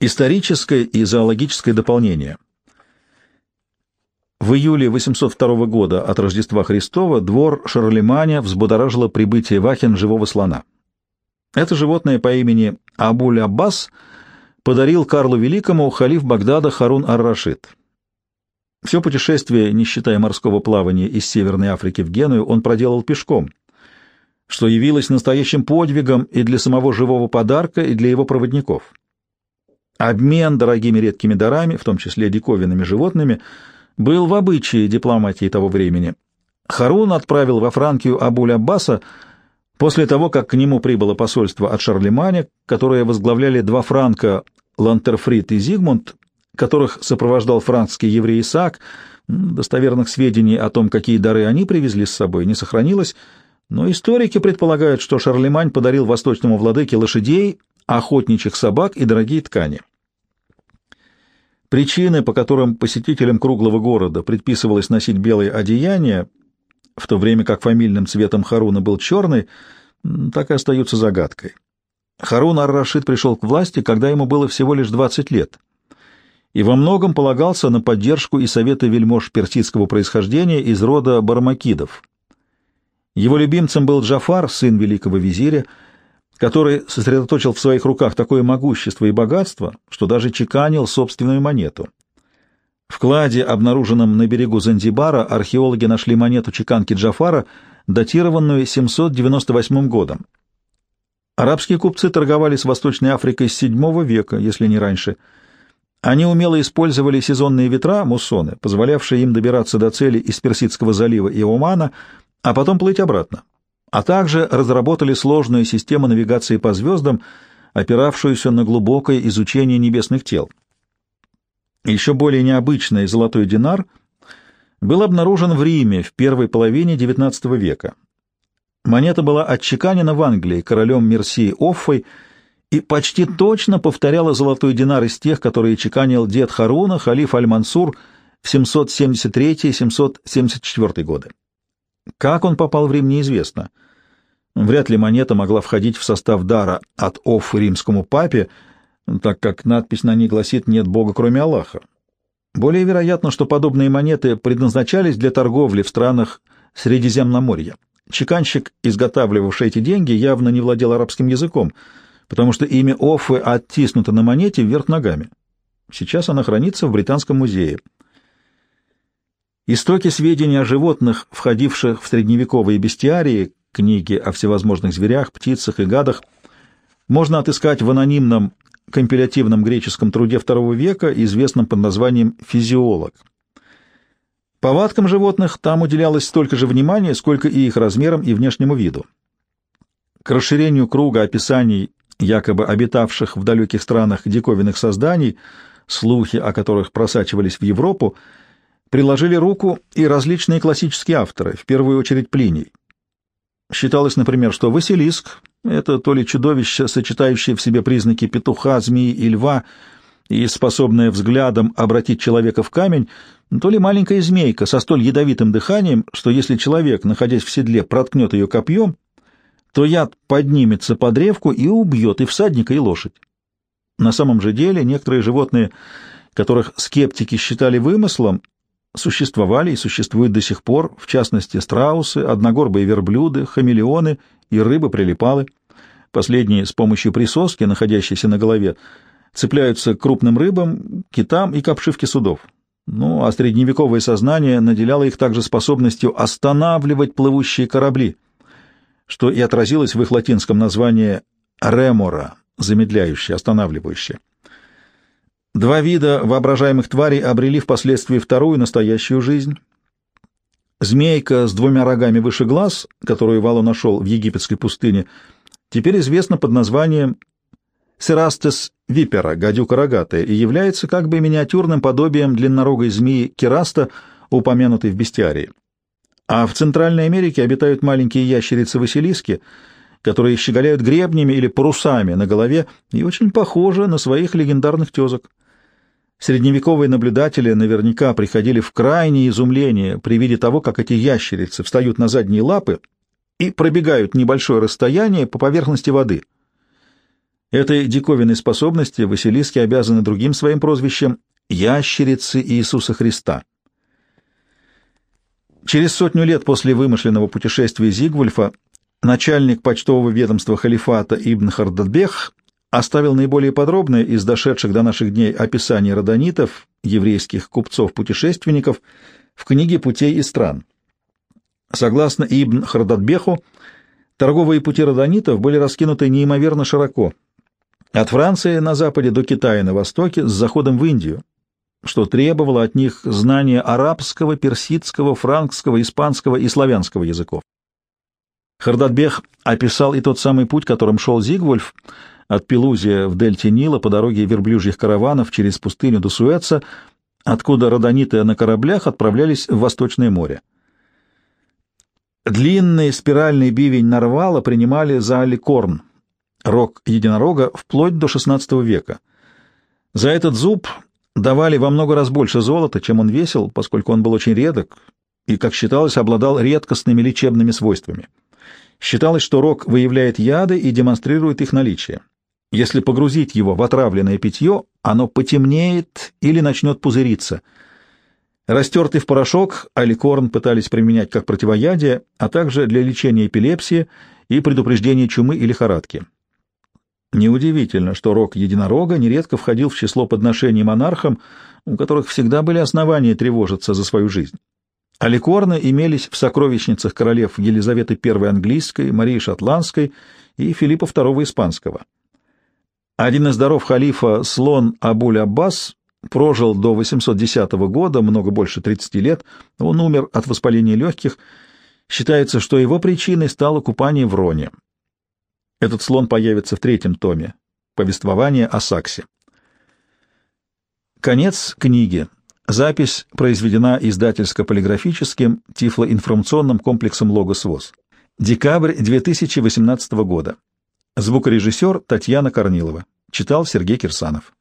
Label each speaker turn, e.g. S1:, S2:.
S1: Историческое и зоологическое дополнение. В июле 802 года от Рождества Христова двор Шарлеманя взбудоражило прибытие в Ахен живого слона. Это животное по имени Абуль-Аббас подарил Карлу Великому халиф Багдада Харун ар-Рашид. Все путешествие, не считая морского плавания из Северной Африки в Геную, он проделал пешком, что явилось настоящим подвигом и для самого живого подарка, и для его проводников. Обмен дорогими редкими дарами, в том числе диковинными животными, был в обычае дипломатии того времени. Харун отправил во Франкию Абуль-Аббаса после того, как к нему прибыло посольство от Шарлеманя, которое возглавляли два франка Лантерфрид и Зигмунд, которых сопровождал франкский еврей Исаак. Достоверных сведений о том, какие дары они привезли с собой, не сохранилось, но историки предполагают, что Шарлемань подарил восточному владыке лошадей, охотничьих собак и дорогие ткани. Причины, по которым посетителям круглого города предписывалось носить белые одеяния, в то время как фамильным цветом Харуна был черный, так и остаются загадкой. Харун ар-Рашид пришел к власти, когда ему было всего лишь 20 лет, и во многом полагался на поддержку и советы вельмож персидского происхождения из рода бармакидов. Его любимцем был Джафар, сын великого визиря, который сосредоточил в своих руках такое могущество и богатство, что даже чеканил собственную монету. В кладе, обнаруженном на берегу Занзибара, археологи нашли монету чеканки Джафара, датированную 798 годом. Арабские купцы торговали с Восточной Африкой с VII века, если не раньше. Они умело использовали сезонные ветра, муссоны, позволявшие им добираться до цели из Персидского залива и Омана, а потом плыть обратно а также разработали сложную систему навигации по звездам, опиравшуюся на глубокое изучение небесных тел. Еще более необычный золотой динар был обнаружен в Риме в первой половине XIX века. Монета была отчеканена в Англии королем Мерсии Оффой и почти точно повторяла золотой динар из тех, которые чеканил дед Харуна, халиф Аль-Мансур в 773-774 годы. Как он попал в Рим, неизвестно. Вряд ли монета могла входить в состав дара от Офф римскому папе, так как надпись на ней гласит «нет Бога, кроме Аллаха». Более вероятно, что подобные монеты предназначались для торговли в странах Средиземноморья. Чеканщик, изготавливавший эти деньги, явно не владел арабским языком, потому что имя Оффы оттиснуто на монете вверх ногами. Сейчас она хранится в Британском музее. Истоки сведений о животных, входивших в средневековые бестиарии, книги о всевозможных зверях, птицах и гадах, можно отыскать в анонимном компилятивном греческом труде II века, известном под названием «Физиолог». Повадкам животных там уделялось столько же внимания, сколько и их размерам и внешнему виду. К расширению круга описаний якобы обитавших в далеких странах диковинных созданий, слухи о которых просачивались в Европу, приложили руку и различные классические авторы, в первую очередь Плиний. Считалось, например, что Василиск — это то ли чудовище, сочетающее в себе признаки петуха, змеи и льва, и способное взглядом обратить человека в камень, то ли маленькая змейка со столь ядовитым дыханием, что если человек, находясь в седле, проткнет ее копьем, то яд поднимется по древку и убьет и всадника, и лошадь. На самом же деле некоторые животные, которых скептики считали вымыслом, существовали и существуют до сих пор, в частности, страусы, одногорбые верблюды, хамелеоны и рыбы-прилипалы. Последние с помощью присоски, находящейся на голове, цепляются к крупным рыбам, китам и к обшивке судов. Ну, а средневековое сознание наделяло их также способностью останавливать плывущие корабли, что и отразилось в их латинском названии «ремора» — замедляющее, останавливающее. Два вида воображаемых тварей обрели впоследствии вторую настоящую жизнь. Змейка с двумя рогами выше глаз, которую Вало нашел в египетской пустыне, теперь известна под названием Серастес випера, гадюка рогатая, и является как бы миниатюрным подобием длиннорогой змеи Кераста, упомянутой в бестиарии. А в Центральной Америке обитают маленькие ящерицы-василиски — которые щеголяют гребнями или парусами на голове и очень похожи на своих легендарных тезок. Средневековые наблюдатели наверняка приходили в крайнее изумление при виде того, как эти ящерицы встают на задние лапы и пробегают небольшое расстояние по поверхности воды. Этой диковинной способности Василиски обязаны другим своим прозвищем «ящерицы Иисуса Христа». Через сотню лет после вымышленного путешествия Зигвульфа начальник почтового ведомства халифата Ибн Хардадбех оставил наиболее подробное из дошедших до наших дней описание родонитов, еврейских купцов-путешественников, в книге «Путей и стран». Согласно Ибн Хардадбеху, торговые пути родонитов были раскинуты неимоверно широко, от Франции на западе до Китая на востоке с заходом в Индию, что требовало от них знания арабского, персидского, франкского, испанского и славянского языков. Хардадбех описал и тот самый путь, которым шел Зигвульф от Пелузия в дельте Нила по дороге верблюжьих караванов через пустыню до Суэца, откуда родониты на кораблях отправлялись в Восточное море. Длинный спиральный бивень нарвала принимали за аликорн, рог единорога, вплоть до XVI века. За этот зуб давали во много раз больше золота, чем он весил, поскольку он был очень редок и, как считалось, обладал редкостными лечебными свойствами. Считалось, что рог выявляет яды и демонстрирует их наличие. Если погрузить его в отравленное питье, оно потемнеет или начнет пузыриться. Растертый в порошок, аликорн пытались применять как противоядие, а также для лечения эпилепсии и предупреждения чумы и лихорадки. Неудивительно, что рог единорога нередко входил в число подношений монархам, у которых всегда были основания тревожиться за свою жизнь. Аликорны имелись в сокровищницах королев Елизаветы I английской, Марии Шотландской и Филиппа II испанского. Один из даров халифа, слон Абуль-Аббас, прожил до 810 года, много больше 30 лет, он умер от воспаления легких. Считается, что его причиной стало купание в Роне. Этот слон появится в третьем томе «Повествование о Саксе». Конец книги. Запись произведена издательско-полиграфическим тифлоинформационным комплексом «Логос ВОЗ». Декабрь 2018 года. Звукорежиссер Татьяна Корнилова. Читал Сергей Кирсанов.